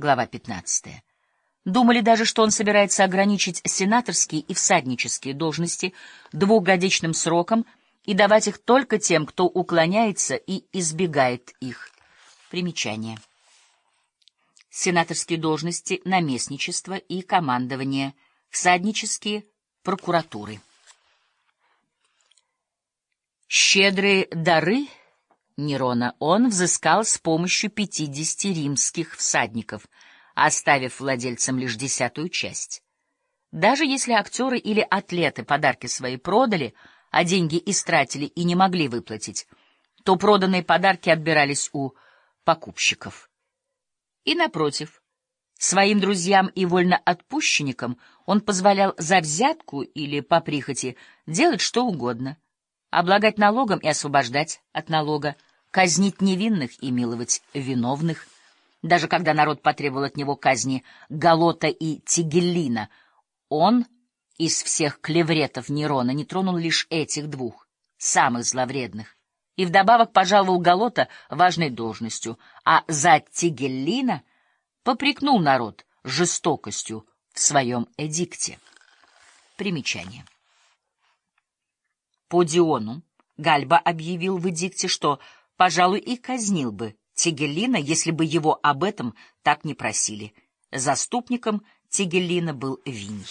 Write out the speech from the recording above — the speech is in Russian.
глава 15. Думали даже, что он собирается ограничить сенаторские и всаднические должности двухгодичным сроком и давать их только тем, кто уклоняется и избегает их. Примечание. Сенаторские должности — наместничество и командование, всаднические — прокуратуры. Щедрые дары Нерона он взыскал с помощью пятидесяти римских всадников, оставив владельцам лишь десятую часть. Даже если актеры или атлеты подарки свои продали, а деньги истратили и не могли выплатить, то проданные подарки отбирались у покупщиков. И, напротив, своим друзьям и вольноотпущенникам он позволял за взятку или по прихоти делать что угодно, облагать налогом и освобождать от налога, казнить невинных и миловать виновных. Даже когда народ потребовал от него казни Галота и Тигеллина, он из всех клевретов Нерона не тронул лишь этих двух, самых зловредных, и вдобавок пожаловал Галота важной должностью, а за Тигеллина попрекнул народ жестокостью в своем эдикте. Примечание. По Диону Гальба объявил в эдикте, что пожалуй, и казнил бы Тигеллина, если бы его об этом так не просили. Заступником Тигеллина был Винь.